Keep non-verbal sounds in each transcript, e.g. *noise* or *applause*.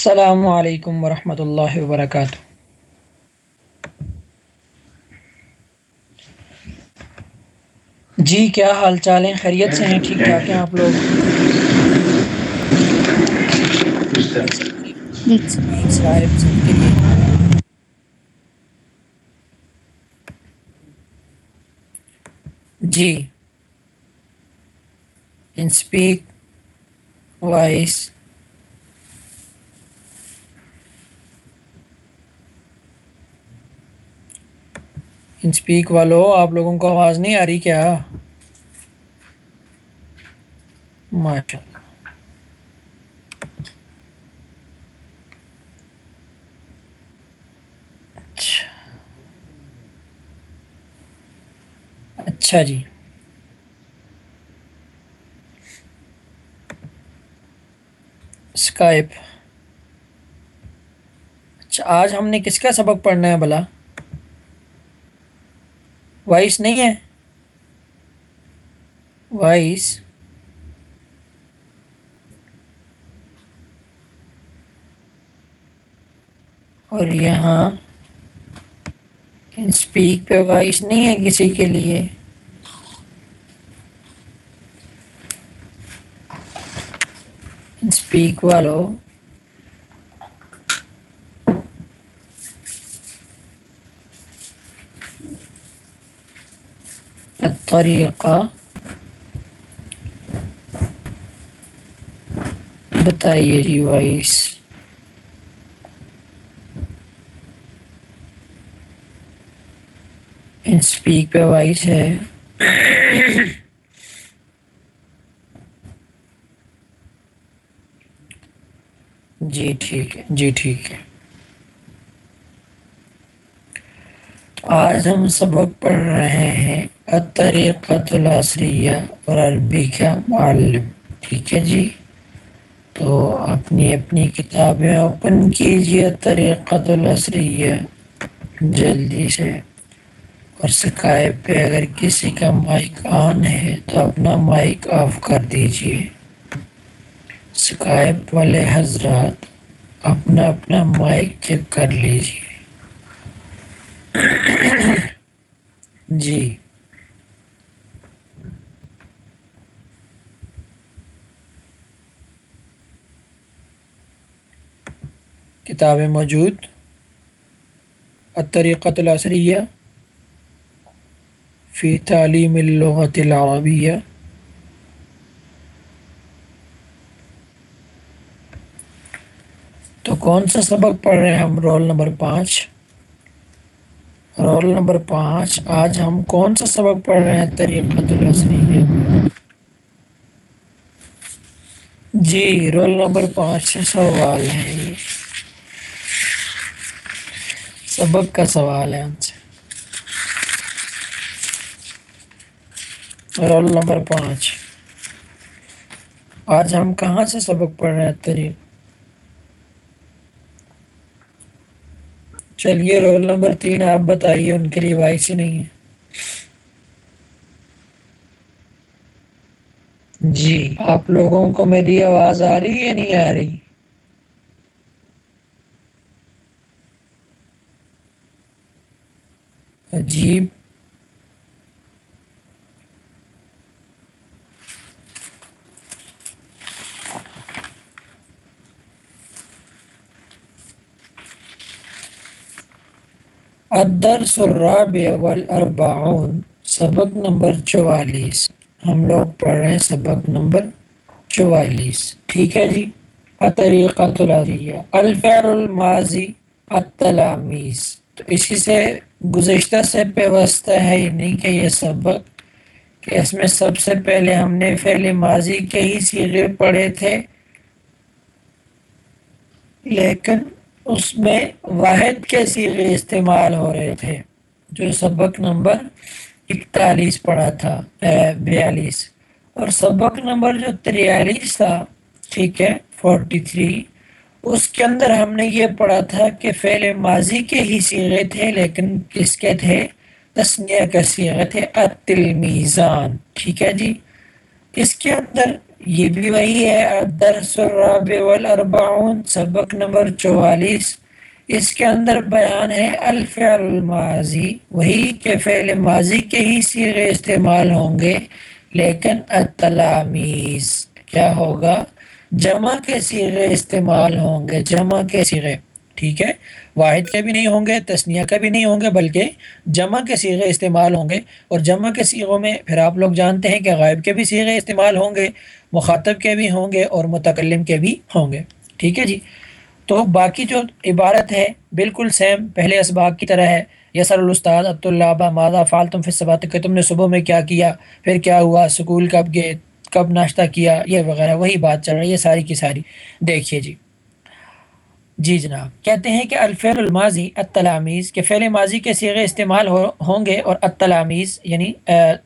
السلام علیکم ورحمۃ اللہ وبرکاتہ۔ جی کیا حال چال ہیں؟ خیریت سے ہیں؟ ٹھیک ٹھاک ہیں آپ لوگ؟ جی۔ اسپیک وائس اسپیک والو، آپ لوگوں کو آواز نہیں آ رہی کیا؟ ماشاء اللہ اچھا۔ اچھا جی۔ اسکائپ اچھا آج ہم نے کس کا سبق پڑھنا ہے بھلا؟ وائس نہیں ہے۔ وائس۔ اور یہاں اسپیک پہ وائس نہیں ہے کسی کے لیے۔ اسپیک والو۔ طریقہ بتائیے جی وائس۔ اسپیک پہ وائس ہے۔ جی ٹھیک ہے جی ٹھیک ہے۔ آج ہم سبق پڑھ رہے ہیں۔ طریقۃ العصریہ اور عربی کا معلم۔ ٹھیک ہے جی؟ تو اپنی اپنی کتابیں اوپن کیجیے طریقۃ العصریہ۔ جلدی سے۔ اور سکائب پہ اگر کسی کا مائک آن ہے تو اپنا مائک آف کر دیجیے سکائب والے حضرات، اپنا اپنا مائک چیک کر لیجیے جی۔, جی۔ کتابیں موجود۔ الطریقۃ العصریہ فی تعلیم اللغت العربیہ۔ تو کون سا سبق پڑھ رہے ہیں ہم؟ رول نمبر پانچ۔ رول نمبر پانچ، آج ہم کون سا سبق پڑھ رہے ہیں؟ طریقۃ العصریہ جی رول نمبر پانچ سوال ہے یہ۔ سبق کا سوال ہے ہم سے۔ رول نمبر پانچ۔ آج ہم کہاں سے سبق پڑھ رہے ہیں؟ طریق چلیے رول نمبر تین آپ بتائیے، ان کے لیے وائس ہی نہیں ہے۔ جی آپ لوگوں کو میری آواز آ رہی ہے نہیں آ رہی؟ عجیب۔ الدرس الرابع والاربعون، سبق نمبر چوالیس۔ ہم لوگ پڑھ رہے ہیں سبق نمبر چوالیس۔ ٹھیک ہے جی؟ طریقہ العریہ الفعل الماضی التلامیز تو اسی سے گزشتہ سے پیوستہ ہے، یہ نہیں کہ یہ سبق، کہ اس میں سب سے پہلے ہم نے فعل ماضی کے ہی سیغے پڑھے تھے۔ لیکن اس میں واحد کے سیغے استعمال ہو رہے تھے، جو سبق نمبر اکتالیس پڑھا تھا بیالیس۔ اور سبق نمبر جو تریالیس تھا، ٹھیک ہے، فورٹی تھری۔ اس کے اندر ہم نے یہ پڑھا تھا کہ فعل ماضی کے ہی سیغے تھے، لیکن کس کے تھے؟ تسنیہ کا سیغے تھے التلمیزان ٹھیک ہے جی؟ اس کے اندر یہ بھی وہی ہے درس الرابع والاربعون، سبق نمبر چوالیس۔ اس کے اندر بیان ہے، الفعل الماضی، وہی کہ فعل ماضی کے ہی سیغے استعمال ہوں گے، لیکن التلامیز کیا ہوگا؟ جمع کے سیغے استعمال ہوں گے، جمع کے سیغے۔ ٹھیک ہے؟ واحد کے بھی نہیں ہوں گے تسنیہ کا بھی نہیں ہوں گے، بلکہ جمع کے سیغے استعمال ہوں گے۔ اور جمع کے سیغوں میں پھر آپ لوگ جانتے ہیں کہ غائب کے بھی سیغے استعمال ہوں گے۔ مخاطب کے بھی ہوں گے اور متکلم کے بھی ہوں گے۔ ٹھیک ہے جی؟ تو باقی جو عبارت ہے، بالکل سیم پہلے اسباق کی طرح ہے۔ یسر الاستاد عبد اللہ مادہ فالتم فصبات کہ تم نے صبح میں کیا کیا؟ پھر کیا ہوا؟ سکول کب گئے؟ کب ناشتہ کیا؟ یہ وغیرہ، وہی بات چل رہی ہے ساری کی ساری۔ دیکھیے جی۔ جی جناب۔ کہتے ہیں کہ الفعل الماضی التلامیز کے فعل ماضی کے سیغے استعمال ہو ہوں گے اور التلامیز یعنی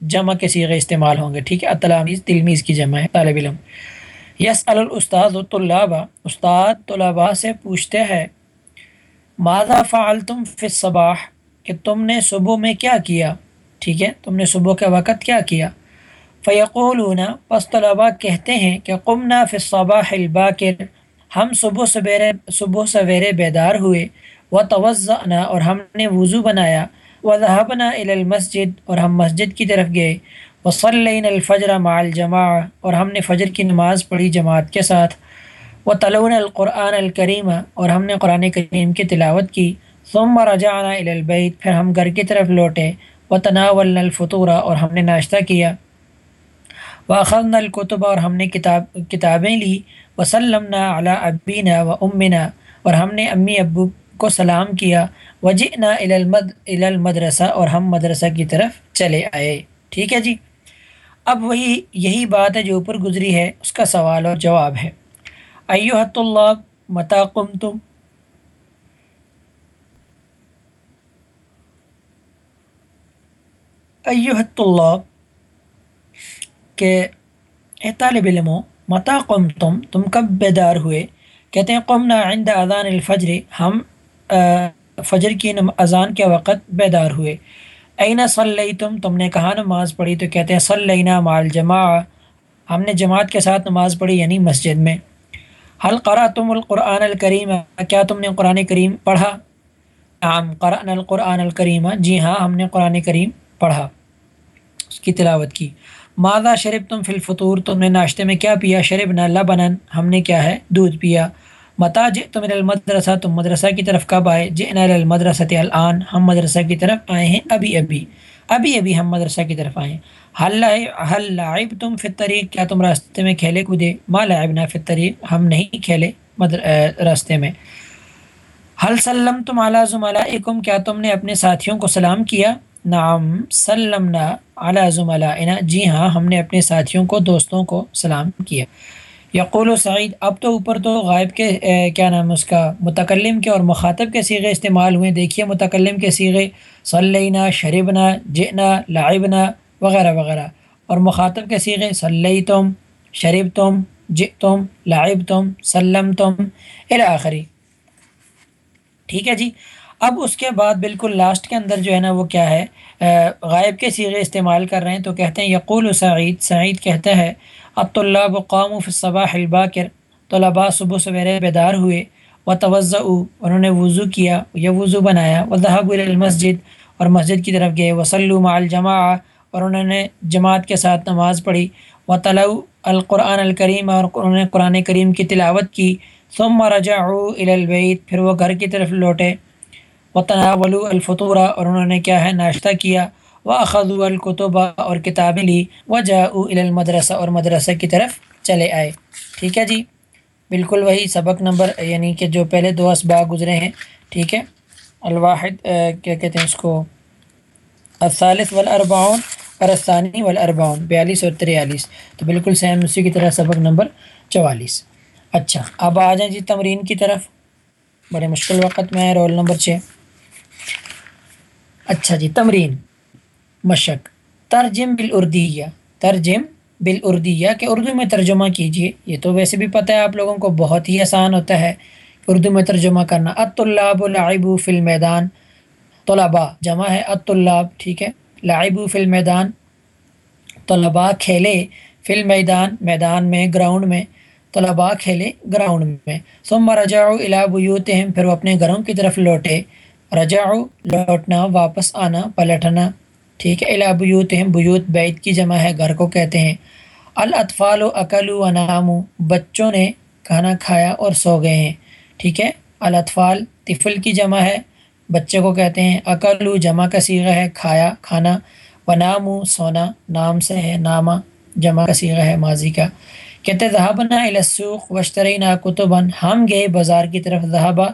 جمع کے سیغے استعمال ہوں گے۔ ٹھیک ہے التلامیز تلمیز کی جمع ہے، طالب علم۔ یس الاستاذ طلابہ استاد طلباء سے پوچھتے ہیں، ماذا فعلتم فی الصباح؟ کہ تم نے صبح میں کیا کیا؟ ٹھیک ہے، تم نے صبح کے وقت کیا کیا؟ فیقولون، پس طلباء کہتے ہیں کہ قمنا فی الصباح الباکر ہم صبح سویرے صبح سویرے بیدار ہوئے و توضعنا اور ہم نے وضو بنایا و ذہبنا المسجد اور ہم مسجد کی طرف گئے و صلین الفجر مع الجماع اور ہم نے فجر کی نماز پڑھی جماعت کے ساتھ و تلون القرآن الکریم اور ہم نے قرآن کریم کی تلاوت کی، ثم رجعنا الى البیت پھر ہم گھر کی طرف لوٹے و تناولنا الفطورہ اور ہم نے ناشتہ کیا واخذنا الکتب اور ہم نے کتاب، کتابیں لی وسلم علی ابینا و امنا اور ہم نے امی ابو کو سلام کیا۔ وجئنا المد المدرسہ، اور ہم مدرسہ کی طرف چلے آئے۔ ٹھیک ہے جی؟ اب وہی، یہی بات ہے جو اوپر گزری ہے، اس کا سوال اور جواب ہے۔ ایوہت اللہ متاقم تم ایوہت اللہ کہ اے طالب علموں متا قم تم تم کب بیدار ہوئے؟ کہتے ہیں، قمنا عند اذان الفجر، ہم فجر کی اذان کے وقت بیدار ہوئے۔ اینا صلی تم تم نے کہاں نماز پڑھی، تو کہتے ہیں، صلینا مع الجماع ہم نے جماعت کے ساتھ نماز پڑھی یعنی مسجد میں۔ حل قرا تم القرآن الکریم؟ کیا تم نے قرآن کریم پڑھا؟ عام قرآن القرآن الکریم۔ جی ہاں ہم نے قرآن کریم پڑھا۔ اس کی تلاوت کی۔ مادہ شرب تم فی الفطور؟ تم نے ناشتے میں کیا پیا؟ شرب نہ لبنن ہم نے کیا ہے؟ دودھ پیا۔ متا جی تم المدرسہ، تم مدرسہ کی طرف کب آئے؟ جئنا المدرسۃ الان۔ ہم مدرسہ کی طرف آئے ہیں ابھی ابھی۔ ابھی ابھی ہم مدرسہ کی طرف آئے ہیں۔ حل حل لعب تم فطریق کیا تم راستے میں کھیلے کودے؟ ما لعبنا فی ہم نہیں کھیلے راستے میں۔ حل سلم تم اعلیٰ زملائکم؟ کیا تم نے اپنے ساتھیوں کو سلام کیا؟ نام سلمنا اعلیٰ زملائنا۔ جی ہاں ہم نے اپنے ساتھیوں کو، دوستوں کو سلام کیا۔ یقول و سعید، اب تو اوپر تو غائب کے کیا نام ہے اس کا، متکلم کے اور مخاطب کے سیغے استعمال ہوئے۔ دیکھیے، متکلم کے سیغے، صلینا شربنا جئنا، لعبنا، وغیرہ وغیرہ۔ اور مخاطب کے سیغے صلی تم شریب تم ج تم لعب تم سلم تم الآخری ٹھیک ہے جی؟ اب اس کے بعد بالکل لاسٹ کے اندر جو ہے نا وہ کیا ہے؟ غائب کے سیغے استعمال کر رہے ہیں تو کہتے ہیں، یقول و سعید سعید کہتا ہے اب طلاب قوم فی الصباح الباکر، طلباء صبح سویرے بیدار ہوئے و توضع انہوں نے وضو کیا یا وضو بنایا و ذہب المسجد، اور مسجد کی طرف گئے وسلم مع الجماع اور انہوں نے جماعت کے ساتھ نماز پڑھی و طلع القرآن الکریم، اور انہوں نے قرآن کریم کی تلاوت کی، ثم رجعوا الى البیت پھر وہ گھر کی طرف لوٹے۔ و تناول الفطورہ اور انہوں نے کیا ہے، ناشتہ کیا۔ و اخذ القتبہ اور کتابیں لی۔ و جا المدرسہ اور مدرسہ کی طرف چلے آئے۔ ٹھیک ہے جی؟ بالکل وہی سبق نمبر یعنی کہ جو پہلے دو اسباق گزرے ہیں۔ ٹھیک ہے؟ الواحد کیا کہتے ہیں اس کو؟ الثالث والاربعون، اور الثانی والاربعون، بیالیس اور تریالیس۔ تو بالکل سیم اسی کی طرح سبق نمبر چوالیس۔ اچھا اب آ جائیں جی تمرین کی طرف۔ بڑے مشکل وقت میں رول نمبر چھ۔ اچھا جی تمرین، مشق، ترجم بالاردیہ ترجم بالاردیہ کہ اردو میں ترجمہ کیجیے یہ تو ویسے بھی پتہ ہے آپ لوگوں کو بہت ہی آسان ہوتا ہے اردو میں ترجمہ کرنا۔ اطلاب لعبو فی المیدان، طلباء، جمع ہے اطلاب ٹھیک ہے، لعبو فی المیدان، طلباء کھیلے فل میدان میدان میں، گراؤنڈ میں، طلباء کھیلے گراؤنڈ میں۔ ثم رجعوا الى بیوتہم، پھر وہ اپنے گھروں کی طرف لوٹے۔ رجعوا، لوٹنا، واپس آنا، پلٹنا۔ ٹھیک ہے، الى بیوتہم، بیوت بیت کی جمع ہے، گھر کو کہتے ہیں۔ الاطفال و اکل و نام بچوں نے کھانا کھایا اور سو گئے ہیں۔ ٹھیک ہے، الاطفال طفل کی جمع ہے، بچے کو کہتے ہیں۔ اکل جمع کا سیغہ ہے، کھایا، کھانا۔ و نام سونا، نام سے ہے، نامہ، جمع کا سیغہ ہے، ماضی کا۔ کہتے ذہبنا السوق وشترینا کتبن ہم گئے بازار کی طرف ذہبہ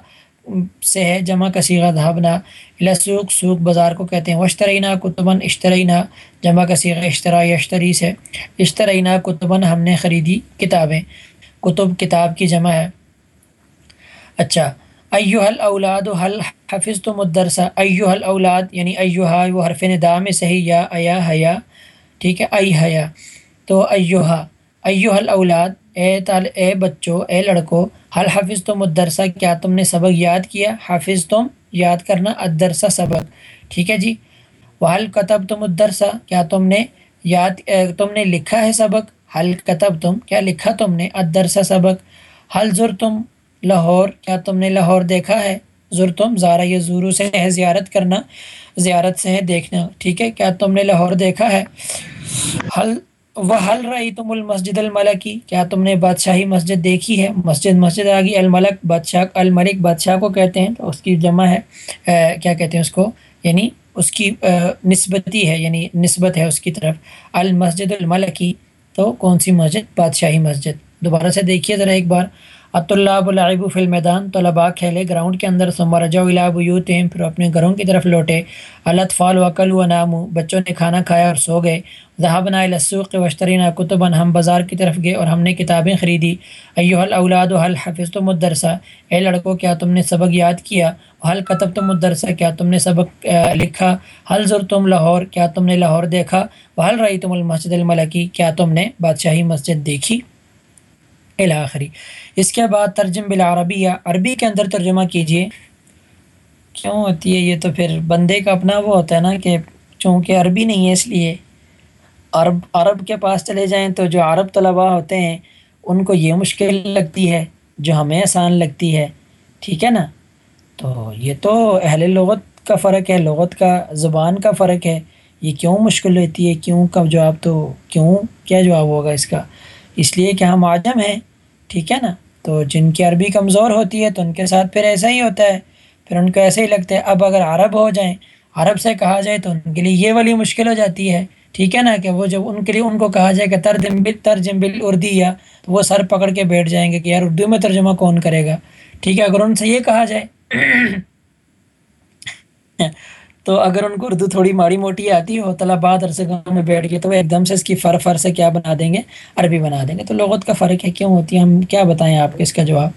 سے ہے، جمع کا سیغہ ذہبنا السوق سوق بازار کو کہتے ہیں۔ وشترینا کتبن اشترینا، جمع کا اشترا اشتری سے۔ اشترینا کتبن ہم نے خریدی کتابیں۔ کتب، کتاب کی جمع ہے۔ اچھا۔ ایوہ الاولاد حل حفظ تم الدرسہ ایوہ الاولاد یعنی ایوہا وہ حرف ندا میں صحیح یا، ایا، حیا۔ ٹھیک ہے ای حیا تو ایوہا ایوہ الاولاد اے طال اے بچوں اے لڑکو حل حفظ تم الدرسہ، کیا تم نے سبق یاد کیا؟ حافظ تم یاد کرنا الدرسہ سبق، ٹھیک ہے جی؟ وحل کتب تم الدرسہ؟ کیا تم نے یاد تم نے لکھا ہے سبق؟ حل کتب تم کیا لکھا تم نے الدرسہ سبق؟ حل ضر تم لاہور؟ کیا تم نے لاہور دیکھا ہے؟ ضر تم زارہ یہ زورو سے ہے زیارت کرنا، زیارت سے ہے دیکھنا، ٹھیک ہے؟ کیا تم نے لاہور دیکھا ہے؟ حل وہ حل رہی تم المسجد الملکی کیا تم نے بادشاہی مسجد دیکھی ہے؟ مسجد مسجد آ گئی، الملک، بادشاہ الملک، بادشاہ کو کہتے ہیں، تو اس کی جمع ہے کیا کہتے ہیں اس کو؟ یعنی اس کی نسبتی ہے یعنی نسبت ہے اس کی طرف۔ المسجد الملکی، تو کون سی مسجد؟ بادشاہی مسجد۔ دوبارہ سے دیکھیے ذرا ایک بار۔ عطلّہ العب فی المیدان، طلباء کھیلے گراؤنڈ کے اندر ثم رجعوا الى بیوتہم، پھر اپنے گھروں کی طرف لوٹے۔ الاطفال وکل و نامو بچوں نے کھانا کھایا اور سو گئے۔ ذهبنا الى السوق واشترینا کتبا، ہم بازار کی طرف گئے اور ہم نے کتابیں خریدی۔ ایوہ الاولاد حل حفظتم الدرسہ اے لڑکو، کیا تم نے سبق یاد کیا؟ حل کتبتم الدرسہ کیا تم نے سبق لکھا؟ حل زرتم لاہور؟ کیا تم نے لاہور دیکھا؟ وحل رأیتم المسجد الملکی؟ کیا تم نے بادشاہی مسجد دیکھی؟ الآخری اس کے بعد ترجم بالعربیہ، عربی کے اندر ترجمہ کیجیے۔ کیوں ہوتی ہے یہ تو پھر بندے کا اپنا وہ ہوتا ہے نا کہ چونکہ عربی نہیں ہے اس لیے۔ عرب عرب کے پاس چلے جائیں تو جو عرب طلباء ہوتے ہیں، ان کو یہ مشکل لگتی ہے، جو ہمیں آسان لگتی ہے۔ ٹھیک ہے نا؟ تو یہ تو اہل لغت کا فرق ہے، لغت کا زبان کا فرق ہے۔ یہ کیوں مشکل ہوتی ہے؟ کیوں کا جواب تو، کیوں کیا جواب ہوگا اس کا؟ اس لیے کہ ہم آدم ہیں۔ ٹھیک ہے نا؟ تو جن کی عربی کمزور ہوتی ہے تو ان کے ساتھ پھر ایسا ہی ہوتا ہے۔ پھر ان کو ایسے ہی لگتا ہے۔ اب اگر عرب ہو جائیں، عرب سے کہا جائے تو ان کے لیے یہ والی مشکل ہو جاتی ہے۔ ٹھیک ہے نا کہ وہ جب ان کے لیے ان کو کہا جائے کہ ترجم بل ترجم بل اردی، یا تو وہ سر پکڑ کے بیٹھ جائیں گے کہ یار اردو میں ترجمہ کون کرے گا؟ ٹھیک ہے، اگر ان سے یہ کہا جائے تو اگر ان کو اردو تھوڑی ماڑی موٹی آتی ہو طلباء درس گاہ میں بیٹھ گئے، تو وہ ایک دم سے اس کی فر فر سے کیا بنا دیں گے؟ عربی بنا دیں گے۔ تو لغت کا فرق ہے، کیوں ہوتی ہے؟ ہم کیا بتائیں آپ کے اس کا جواب؟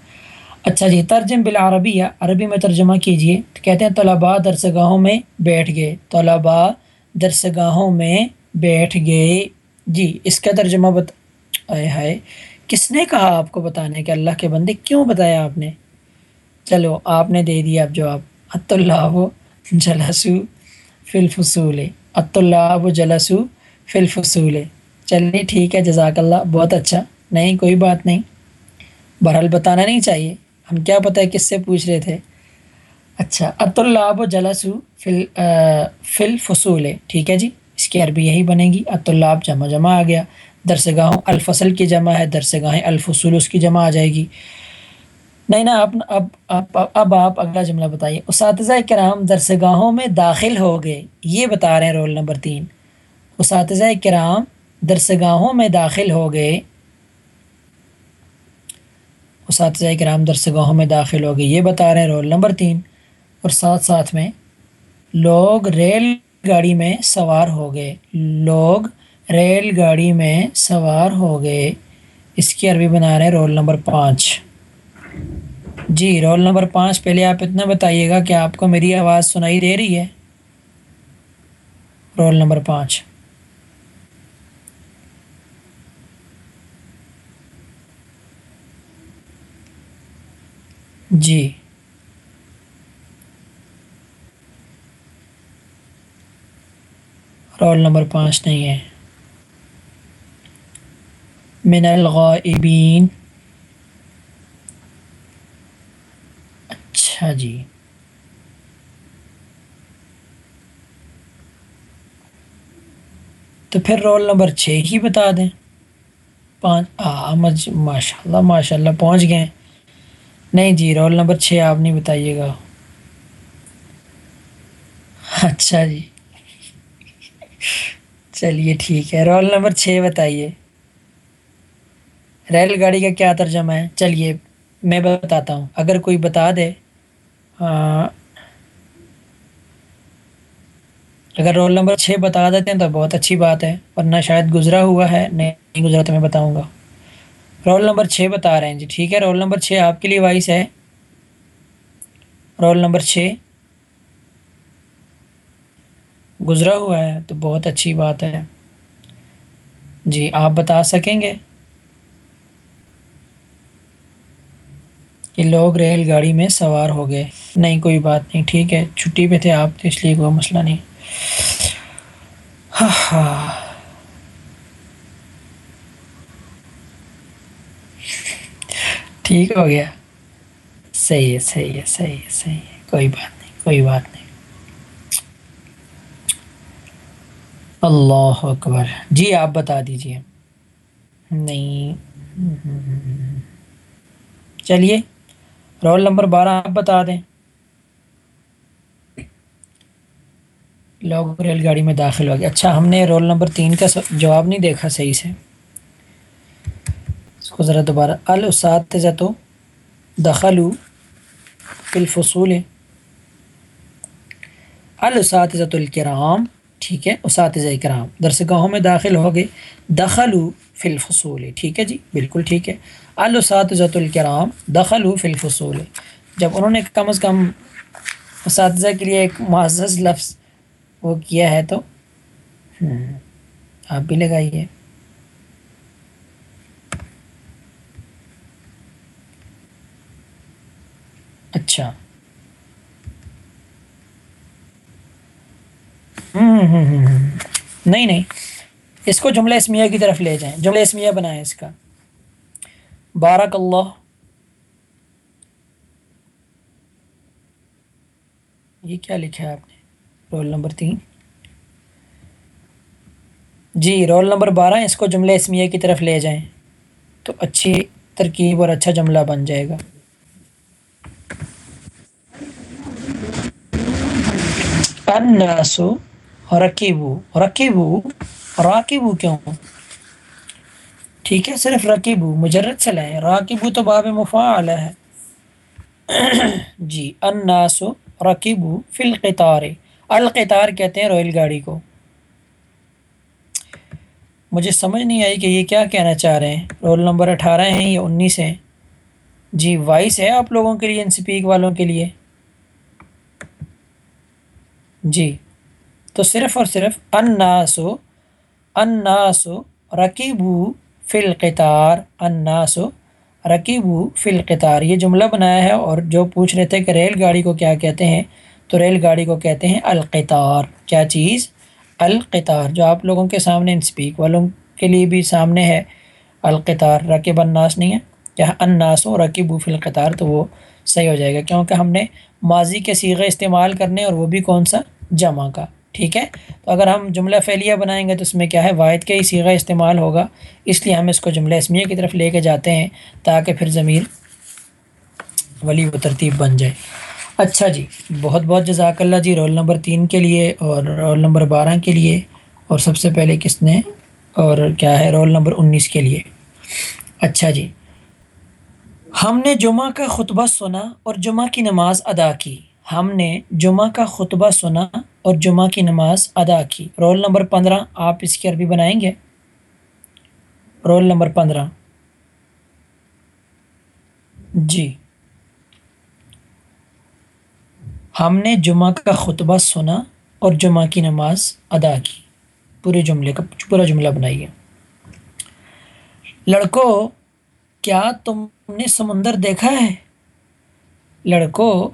اچھا جی ترجم بالعربی یا عربی میں ترجمہ کیجیے۔ کہتے ہیں طلباء درس گاہوں میں بیٹھ گئے۔ طلباء درس گاہوں میں بیٹھ گئے۔ جی اس کا ترجمہ بت، آئے ہائے۔ کس نے کہا آپ کو بتانے کہ اللہ کے بندے؟ کیوں بتایا آپ نے؟ چلو، آپ نے دے دیا اب جواب۔ حت اللہ جلسو فی الفصول عط اللہ جلسو فی الفصول چلیے ٹھیک ہے جزاک اللہ بہت اچھا نہیں کوئی بات نہیں بہرحال بتانا نہیں چاہیے ہم کیا پتہ ہے کس سے پوچھ رہے تھے اچھا عط اللہ جلسو فل فل فصول ٹھیک ہے جی اس کی عربی یہی بنے گی عط اللہ جمع جمع آ گیا درس گاہوں الفصل کی جمع ہے درس گاہیں الفصول اس کی جمع آ جائے گی نہیں نا اب اب اب آپ اگلا جملہ بتائیے۔ اساتذہ کرام درس گاہوں میں داخل ہو گئے۔ یہ بتا رہے ہیں رول نمبر تین۔ اساتذہ کرام درس گاہوں میں داخل ہو گئے۔ اساتذہ کرام درس گاہوں میں داخل ہو گئے۔ یہ بتا رہے ہیں رول نمبر تین۔ اور ساتھ ساتھ میں لوگ ریل گاڑی میں سوار ہو گئے۔ لوگ ریل گاڑی میں سوار ہو گئے۔ اس کی عربی بنا رہے ہیں رول نمبر پانچ۔ جی رول نمبر پانچ پہلے آپ اتنا بتائیے گا کہ آپ کو میری آواز سنائی دے رہی ہے۔ رول نمبر پانچ۔ جی۔ رول نمبر پانچ نہیں ہے۔ من الغائبین۔ اچھا جی۔ تو پھر رول نمبر چھ ہی بتا دیں۔ پانچ ماشاء اللہ ماشاء اللہ پہنچ گئے نہیں جی رول نمبر چھ آپ نہیں بتائیے گا۔ اچھا جی۔ چلیے ٹھیک ہے، رول نمبر چھ بتائیے۔ ریل گاڑی کا کیا ترجمہ ہے؟ چلیے، میں بتاتا ہوں۔ اگر کوئی بتا دے اگر رول نمبر چھ بتا دیتے ہیں تو بہت اچھی بات ہے، ورنہ شاید گزرا ہوا ہے، نہیں گزرا تو میں بتاؤں گا۔ رول نمبر چھ بتا رہے ہیں جی ٹھیک ہے، رول نمبر چھ آپ کے لیے وائس ہے۔ رول نمبر چھ، گزرا ہوا ہے تو بہت اچھی بات ہے۔ جی آپ بتا سکیں گے؟ کہ لوگ ریل گاڑی میں سوار ہو گئے۔ نہیں، کوئی بات نہیں، ٹھیک ہے، چھٹی پہ تھے آپ، تو اس لیے کوئی مسئلہ نہیں۔ ہاں ہاں۔ ٹھیک ہو گیا۔ صحیح ہے صحیح ہے صحیح ہے صحیح ہے۔ کوئی بات نہیں، کوئی بات نہیں۔ اللہ اکبر۔ جی آپ بتا دیجیے نہیں۔ چلیے۔ رول نمبر بارہ آپ بتا دیں۔ لوگ ریل گاڑی میں داخل ہو گئے۔ اچھا ہم نے رول نمبر تین کا جواب نہیں دیکھا صحیح سے۔ اس کو ذرا دوبارہ۔ الاساتذہ تو دخلو الفصول۔ الاساتذہ الکرام۔ ٹھیک ہے؟ اساتذہ کرام درس گاہوں میں داخل ہو گئے۔ دخلو فی الفصول، ٹھیک ہے جی؟ بالکل ٹھیک ہے۔ الاساتذۃ الکرام دخلو فی الفصول۔ جب انہوں نے کم از کم اساتذہ کے لیے ایک معزز لفظ وہ کیا ہے تو؟ آپ بھی لگائیے۔ اچھا۔ نہیں نہیں اس کو جملہ اسمیہ کی طرف لے جائیں جملہ اسمیہ بنائیں اس کا بارک اللہ یہ کیا لکھا ہے آپ نے رول نمبر تین جی رول نمبر بارہ اس کو جملہ اسمیہ کی طرف لے جائیں تو اچھی ترکیب اور اچھا جملہ بن جائے گا اناسو رکیبو رکیبو راکبو کیوں؟ ٹھیک ہے، صرف رکیبو، مجرد سے لائیں راکبو تو باب مفاعلہ ہے۔ جی اناسو رکیبو فی القطار۔ القطار کہتے ہیں رویل گاڑی کو۔ مجھے سمجھ نہیں آئی کہ یہ کیا کہنا چاہ رہے ہیں۔ رول نمبر اٹھارہ ہیں یا انیس ہیں۔ جی وائس ہے آپ لوگوں کے لیے، ان سپیک والوں کے لیے۔ جی۔ تو صرف اور صرف اناسو اناسو رکیبو فی القطار اناسو رکیبو فی القطار۔ یہ جملہ بنایا ہے اور جو پوچھ رہے تھے کہ ریل گاڑی کو کیا کہتے ہیں، تو ریل گاڑی کو کہتے ہیں القطار۔ کیا چیز؟ القطار۔ جو آپ لوگوں کے سامنے انسپیک والوں کے لیے بھی سامنے ہے۔ القطار۔ رقیب الناس نہیں ہے۔ کیا اناس و رقیب فی القطار؟ تو وہ صحیح ہو جائے گا، کیونکہ ہم نے ماضی کے سیغے استعمال کرنے اور وہ بھی کون سا؟ جمع کا۔ ٹھیک ہے؟ تو اگر ہم جملہ فعلیہ بنائیں گے تو اس میں کیا ہے؟ واحد کا ہی سیغہ استعمال ہوگا، اس لیے ہم اس کو جملہ اسمیہ کی طرف لے کے جاتے ہیں تاکہ پھر ضمیر ولی و ترتیب بن جائے۔ اچھا جی بہت بہت جزاک اللہ جی رول نمبر تین کے لیے اور رول نمبر بارہ کے لیے۔ اور سب سے پہلے کس نے؟ اور کیا ہے رول نمبر انیس کے لیے؟ اچھا جی ہم نے جمعہ کا خطبہ سنا اور جمعہ کی نماز ادا کی۔ ہم نے جمعہ کا خطبہ سنا اور جمعہ کی نماز ادا کی۔ رول نمبر پندرہ، آپ اس کی عربی بنائیں گے؟ رول نمبر پندرہ۔ جی۔ ہم نے جمعہ کا خطبہ سنا اور جمعہ کی نماز ادا کی۔ پورے جملے کا، پورا جملہ بنائیے۔ لڑکوں کیا تم نے سمندر دیکھا ہے؟ لڑکوں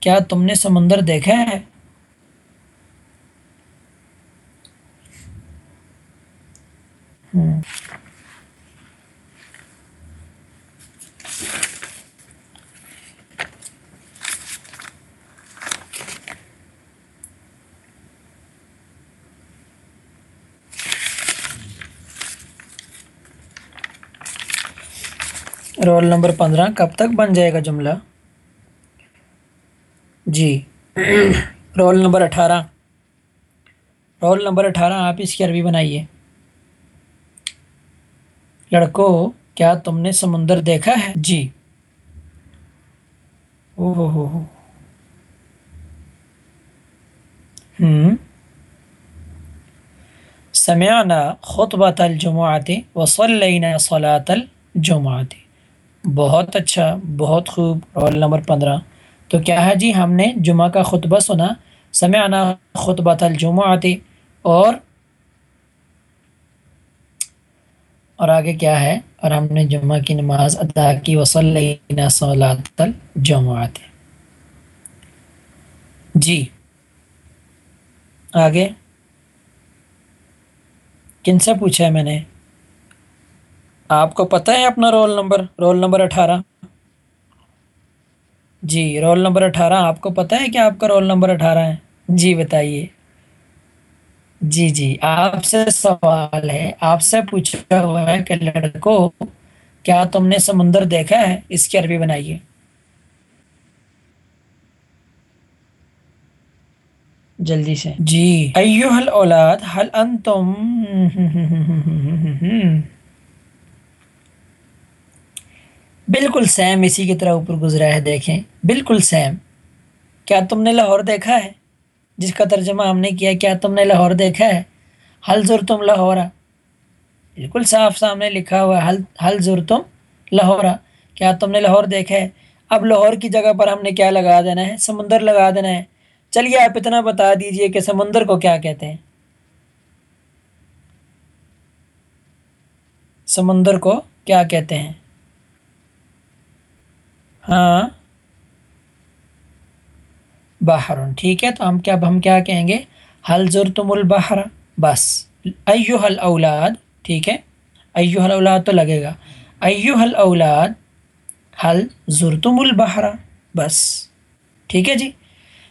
کیا تم نے سمندر دیکھا ہے؟ رول نمبر پندرہ کب تک بن جائے گا جملہ جی رول نمبر اٹھارہ رول نمبر اٹھارہ آپ اس کی عربی بنائیے لڑکوں کیا تم نے سمندر دیکھا ہے؟ جی۔ او ہو ہو ہو۔ ہوں سمعنا خطبۃ الجمعات وصلینا صلاۃ الجمعات بہت اچھا بہت خوب۔ رول نمبر پندرہ۔ تو کیا ہے جی ہم نے جمعہ کا خطبہ سنا۔ سمعنا خطبۃ الجمعات اور اور آگے کیا ہے؟ اور ہم نے جمعہ کی نماز ادا کی، وصلینا صلاۃ الجمعات۔ جی۔ آگے۔ کن سے پوچھا ہے میں نے؟ آپ کو پتہ ہے اپنا رول نمبر؟ رول نمبر اٹھارہ۔ جی رول نمبر اٹھارہ۔ آپ کو پتہ ہے کہ آپ کا رول نمبر اٹھارہ ہے؟ جی بتائیے۔ جی جی آپ سے سوال ہے۔ آپ سے پوچھا ہوا ہے کہ لڑکوں کیا تم نے سمندر دیکھا ہے؟ اس کی عربی بنائیے۔ جلدی سے۔ جی۔ ایوہ الاولاد حل انتم بالکل سیم اسی کی طرح اوپر گزرا ہے دیکھیں۔ بالکل سیم۔ کیا تم نے لاہور دیکھا ہے؟ جس کا ترجمہ ہم نے کیا کیا تم نے لاہور دیکھا ہے؟ حل زر تم لاہورا۔ بالکل صاف سامنے لکھا ہوا ہے، حل حل زر تم لاہورا۔ کیا تم نے لاہور دیکھا ہے؟ اب لاہور کی جگہ پر ہم نے کیا لگا دینا ہے؟ سمندر لگا دینا ہے۔ چلیے، آپ اتنا بتا دیجیے کہ سمندر کو کیا کہتے ہیں۔ سمندر کو کیا کہتے ہیں؟ ہاں۔ بحر ٹھیک ہے؟ تو ہم کیا اب ہم کیا کہیں گے؟ حل ضر تم البحر؟ بس. ایو حل اولاد ٹھیک ہے؟ ایو حل اولاد تو لگے گا. ایو حل اولاد حل ضر تم البحر؟ بس. ٹھیک ہے جی؟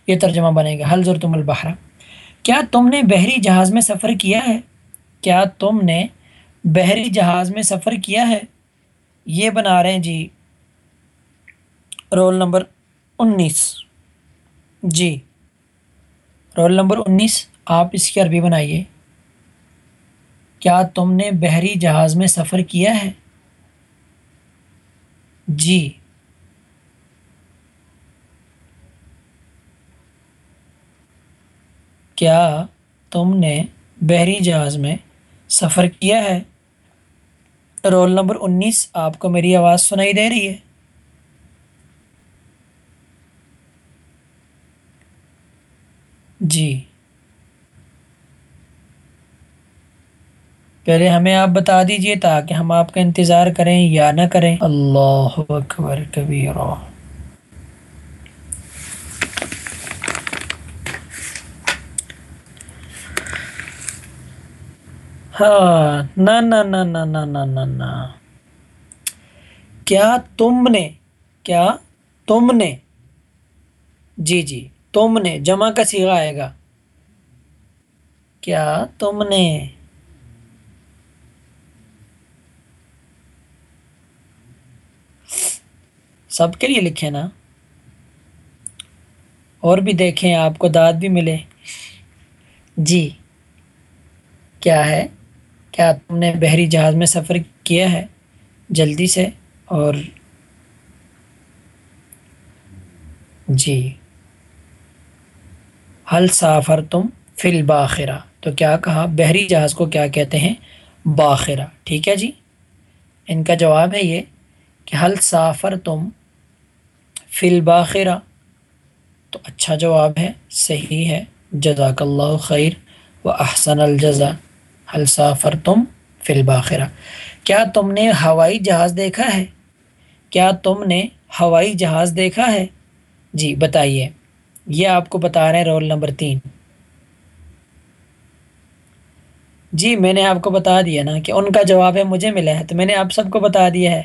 یہ ترجمہ بنے گا. حل ضر تم البحر؟ کیا تم نے بحری جہاز میں سفر کیا ہے؟ کیا تم نے بحری جہاز میں سفر کیا ہے؟ یہ بنا رہے ہیں جی رول نمبر انیس۔ جی۔ رول نمبر انیس، آپ اس کی عربی بنائیے۔ کیا تم نے بحری جہاز میں سفر کیا ہے؟ جی۔ کیا تم نے بحری جہاز میں سفر کیا ہے؟ رول نمبر انیس، آپ کو میری آواز سنائی دے رہی ہے۔ جی۔ پہلے ہمیں آپ بتا دیجیے تاکہ ہم آپ کا انتظار کریں یا نہ کریں۔ اللہ اکبر کبیرہ۔ ہاں نہ نہ نہ نہ نہ نہ نہ نہ۔ کیا تم نے، کیا تم نے؟ جی جی۔ تم نے جمع کا سیغہ آئے گا۔ کیا تم نے سب کے لیے لکھے نا۔ اور بھی دیکھیں، آپ کو داد بھی ملے۔ جی کیا ہے؟ کیا تم نے بحری جہاز میں سفر کیا ہے؟ جلدی سے۔ اور جی۔ حل سافر تم فل باخرہ تو کیا کہا؟ بحری جہاز کو کیا کہتے ہیں؟ باخرہ۔ ٹھیک ہے جی؟ ان کا جواب ہے یہ کہ حل سافر تم فل باخرہ تو اچھا جواب ہے، صحیح ہے۔ جزاک اللہ خیر۔ و احسن الجزا حل سافر تم فل باخرہ کیا تم نے ہوائی جہاز دیکھا ہے؟ کیا تم نے ہوائی جہاز دیکھا ہے؟ جی بتائیے۔ یہ آپ کو بتا رہے ہیں رول نمبر تین۔ جی میں نے آپ کو بتا دیا نا کہ ان کا جواب ہے مجھے ملا ہے تو میں نے آپ سب کو بتا دیا ہے۔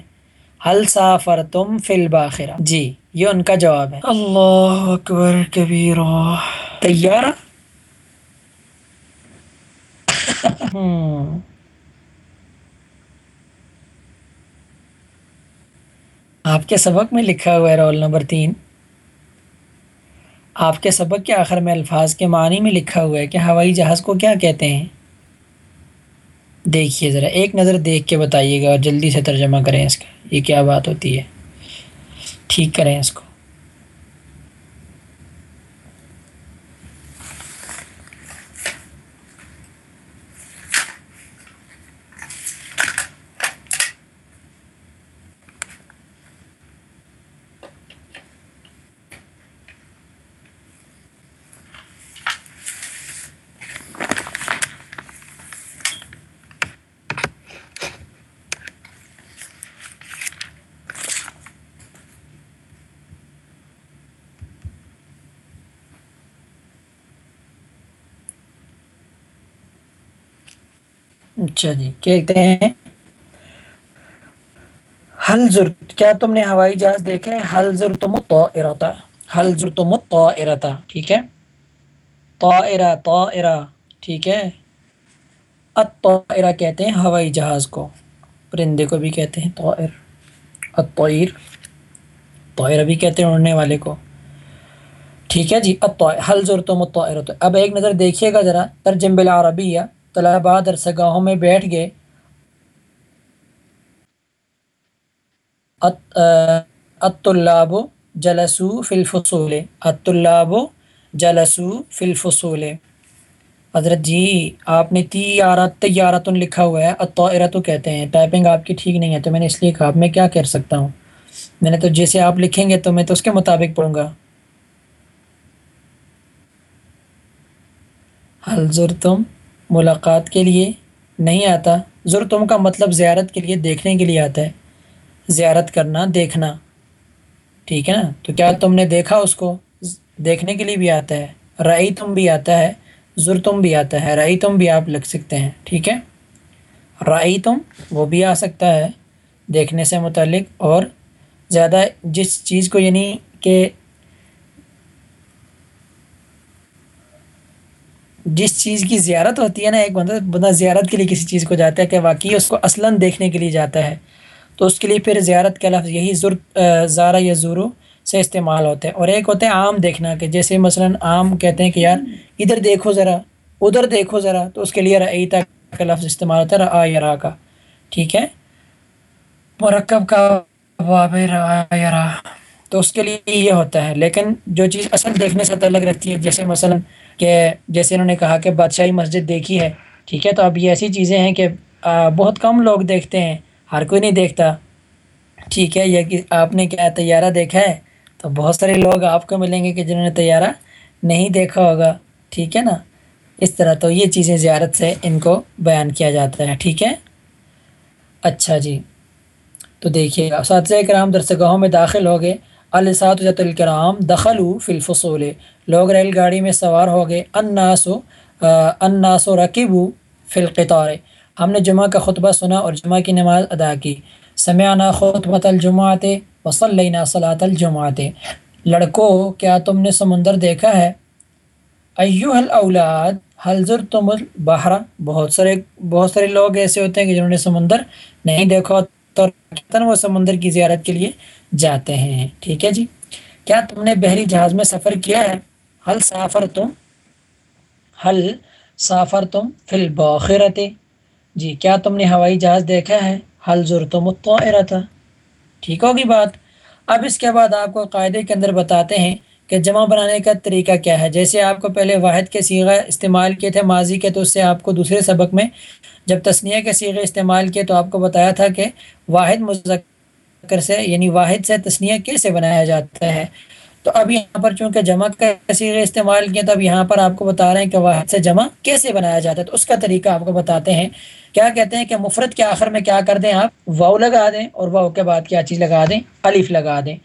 حل سافر تم فل باخرہ جی یہ ان کا جواب ہے۔ اللہ اکبر کبیر تیار آپ کے سبق میں لکھا ہوا ہے رول نمبر تین۔ آپ کے سبق کے آخر میں الفاظ کے معنی میں لکھا ہوا ہے کہ ہوائی جہاز کو کیا کہتے ہیں؟ دیکھیے ذرا، ایک نظر دیکھ کے بتائیے گا اور جلدی سے ترجمہ کریں اس کا۔ یہ کیا بات ہوتی ہے؟ ٹھیک کریں اس کو۔ اچھا جی کہتے ہیں حل زر، کیا تم نے ہوائی جہاز دیکھے حل زر تم تو ارتا حل زر تم تو ارتا ٹھیک ہے؟ تو ارا تو ارا ٹھیک ہے؟ اترا کہتے ہیں ہوائی جہاز کو، پرندے کو بھی کہتے ہیں طائر اتویر طائرہ بھی کہتے ہیں اڑنے والے کو، ٹھیک ہے جی؟ حل زر تم اب ایک نظر دیکھیے گا ذرا ترجم بالعربیہ طلباء درسگاہوں میں بیٹھ گئے۔ الطلاب جلسو فی الفصول۔ الطلاب جلسو فی الفصول۔ حضرت جی آپ نے تی آرات تیارتن لکھا ہوا ہے۔ الطائرہ کہتے ہیں۔ ٹائپنگ آپ کی ٹھیک نہیں ہے تو میں نے اس لیے کہا میں کیا کر سکتا ہوں؟ میں نے تو جیسے آپ لکھیں گے تو میں تو اس کے مطابق پڑھوں گا۔ حل تم ملاقات کے لیے نہیں آتا۔ زرتم کا مطلب زیارت کے لیے دیکھنے کے لیے آتا ہے۔ زیارت کرنا، دیکھنا۔ ٹھیک ہے نا؟ تو کیا تم نے دیکھا اس کو؟ دیکھنے کے لیے بھی آتا ہے۔ رعی تم بھی آتا ہے۔ زرتم بھی آتا ہے۔ رعی تم بھی آپ لکھ سکتے ہیں۔ ٹھیک ہے؟ رعی تم، وہ بھی آ سکتا ہے۔ دیکھنے سے متعلق اور زیادہ جس چیز کو یعنی کہ جس چیز کی زیارت ہوتی ہے نا، ایک بندہ بندہ زیارت کے لیے کسی چیز کو جاتا ہے کہ واقعی اس کو اصلاً دیکھنے کے لیے جاتا ہے۔ تو اس کے لیے پھر زیارت کا لفظ یہی زر زارہ یا زورو سے استعمال ہوتا ہے۔ اور ایک ہوتا ہے عام دیکھنا کہ جیسے مثلاً عام کہتے ہیں کہ یار، ادھر دیکھو ذرا، ادھر دیکھو ذرا، تو اس کے لیے رعیتا کا لفظ استعمال ہوتا ہے را یا را کا۔ ٹھیک ہے؟ مرکب کا واب را۔ تو اس کے لیے یہ ہوتا ہے۔ لیکن جو چیز اصل دیکھنے سے تعلق رکھتی ہے، جیسے مثلاً کہ جیسے انہوں نے کہا کہ بادشاہی مسجد دیکھی ہے، ٹھیک ہے؟ تو اب یہ ایسی چیزیں ہیں کہ بہت کم لوگ دیکھتے ہیں، ہر کوئی نہیں دیکھتا۔ ٹھیک ہے یا کہ آپ نے کیا طیارہ دیکھا ہے؟ تو بہت سارے لوگ آپ کو ملیں گے کہ جنہوں نے طیارہ نہیں دیکھا ہوگا۔ ٹھیک ہے نا؟ اس طرح تو یہ چیزیں زیارت سے ان کو بیان کیا جاتا ہے۔ ٹھیک ہے؟ اچھا جی۔ تو دیکھیے، اساتذہ کرام درسگاہوں میں داخل ہو گئے۔ الساطۃ الکرام دخلو فی الفصول۔ لوگ ریل گاڑی میں سوار ہو گئے۔ اناس و اناس و رقیب فی القطار۔ ہم نے جمعہ کا خطبہ سنا اور جمعہ کی نماز ادا کی۔ سمعنا خطبۃ الجمعات وصلینا صلاۃ الجمعات لڑکو، کیا تم نے سمندر دیکھا ہے؟ ایو الاولاد حل تم البحر۔ بہت سارے بہت سارے لوگ ایسے ہوتے ہیں کہ جنہوں نے سمندر نہیں دیکھا۔ تو وہ سمندر کی زیارت کے لیے جاتے ہیں۔ ٹھیک ہے جی۔ کیا تم نے بحری جہاز میں سفر کیا ہے؟ حل سافر تم حل سافر تم فل بخرت جی کیا تم نے ہوائی جہاز دیکھا ہے؟ حل ضر تم ٹھیک ہوگی بات۔ اب اس کے بعد آپ کو قاعدے کے اندر بتاتے ہیں کہ جمع بنانے کا طریقہ کیا ہے؟ جیسے آپ کو پہلے واحد کے سیغہ استعمال کیے تھے، ماضی کے، تو اس سے آپ کو دوسرے سبق میں جب تسنیہ کے سیغے استعمال کیے تو آپ کو بتایا تھا کہ واحد مذکر سے یعنی واحد سے تسنیہ کیسے بنایا جاتا ہے۔ تو اب یہاں پر چونکہ جمع کا سیغے استعمال کیا تو اب یہاں پر آپ کو بتا رہے ہیں کہ واحد سے جمع کیسے بنایا جاتا ہے۔ تو اس کا طریقہ آپ کو بتاتے ہیں۔ کیا کہتے ہیں کہ مفرد کے آخر میں کیا کر دیں آپ؟ واؤ لگا دیں اور واؤ کے بعد کیا چیز لگا دیں؟ الف لگا دیں۔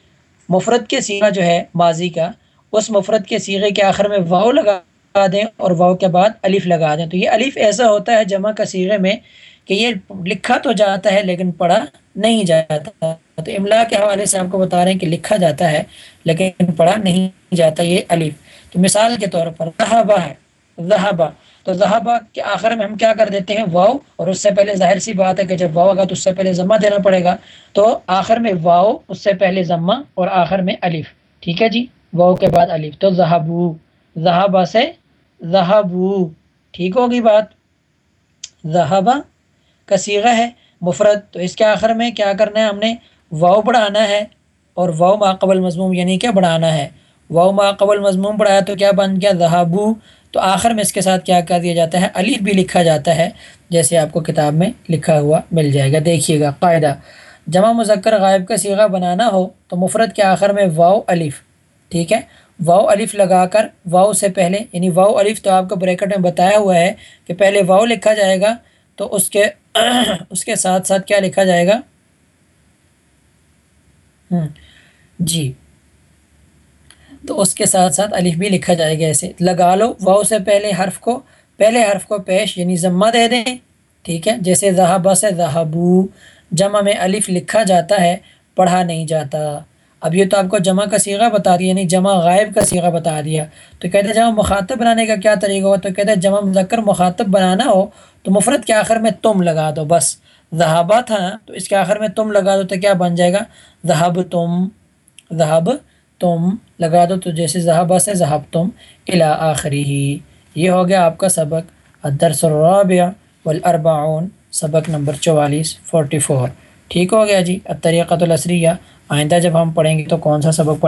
مفرد کے سیغہ جو ہے ماضی کا، اس مفرد کے سیغے کے آخر میں واؤ لگا دیں اور واؤ کے بعد الف لگا دیں۔ تو یہ الف ایسا ہوتا ہے جمع کا سیغے میں کہ یہ لکھا تو جاتا ہے لیکن پڑھا نہیں جاتا۔ تو املا کے حوالے سے آپ کو بتا رہے ہیں کہ لکھا جاتا ہے لیکن پڑھا نہیں جاتا یہ الف۔ تو مثال کے طور پر ذہبہ ہے ذہبہ تو ذہبہ کے آخر میں ہم کیا کر دیتے ہیں؟ واؤ اور اس سے پہلے ظاہر سی بات ہے کہ جب واؤ آگا تو اس سے پہلے ضمہ دینا پڑے گا۔ تو آخر میں واؤ اس سے پہلے ضمہ، اور آخر میں الف۔ ٹھیک ہے جی؟ واؤ کے بعد الف۔ تو ذہبو ذہبہ سے ذہبو۔ ٹھیک ہوگی بات۔ ذہبہ کا سیغہ ہے مفرد۔ تو اس کے آخر میں کیا کرنا ہے ہم نے؟ واؤ بڑھانا ہے۔ اور واؤ ماقبل مضموم یعنی کیا بڑھانا ہے؟ واؤ ماقبل مضموم بڑھایا تو کیا بن گیا؟ ذہبو۔ تو آخر میں اس کے ساتھ کیا کر دیا جاتا ہے؟ الف بھی لکھا جاتا ہے، جیسے آپ کو کتاب میں لکھا ہوا مل جائے گا۔ دیکھیے گا، قاعدہ۔ جمع مذکر غائب کا سیغہ بنانا ہو تو مفرد کے آخر میں واؤ الف، ٹھیک ہے؟ واؤ الف لگا کر واؤ سے پہلے یعنی واؤ الف تو آپ کو بریکٹ میں بتایا ہوا ہے کہ پہلے واؤ لکھا جائے گا تو اس کے *clears throat* اس کے ساتھ ساتھ کیا لکھا جائے گا؟ جی۔ تو اس کے ساتھ ساتھ الف بھی لکھا جائے گا ایسے لگا لو واؤ سے پہلے حرف کو، پہلے حرف کو پیش یعنی ضمہ دے دیں۔ ٹھیک ہے؟ جیسے ذہبہ سے ذہبو، جمع میں الف لکھا جاتا ہے، پڑھا نہیں جاتا۔ اب یہ تو آپ کو جمع کا سیغہ بتا دیا یعنی جمع غائب کا سیغہ بتا دیا۔ تو کہتے ہیں جمع مخاطب بنانے کا کیا طریقہ ہوا؟ تو کہتے ہیں جمع مذکر مخاطب بنانا ہو، تو مفرد کے آخر میں تم لگا دو، بس۔ ذہابہ تھا، تو اس کے آخر میں تم لگا دو تو کیا بن جائے گا؟ ذہب تم، ذہب تم، لگا دو تو جیسے ذہبہ سے ذہب تم الا آخری ہی یہ ہو گیا آپ کا سبق الدرس الرابع والاربعون، سبق نمبر چوالیس فورٹی فور ٹھیک ہو گیا جی؟ الطریقۃ الاسریہ آئندہ جب ہم پڑھیں گے تو کون سا سبق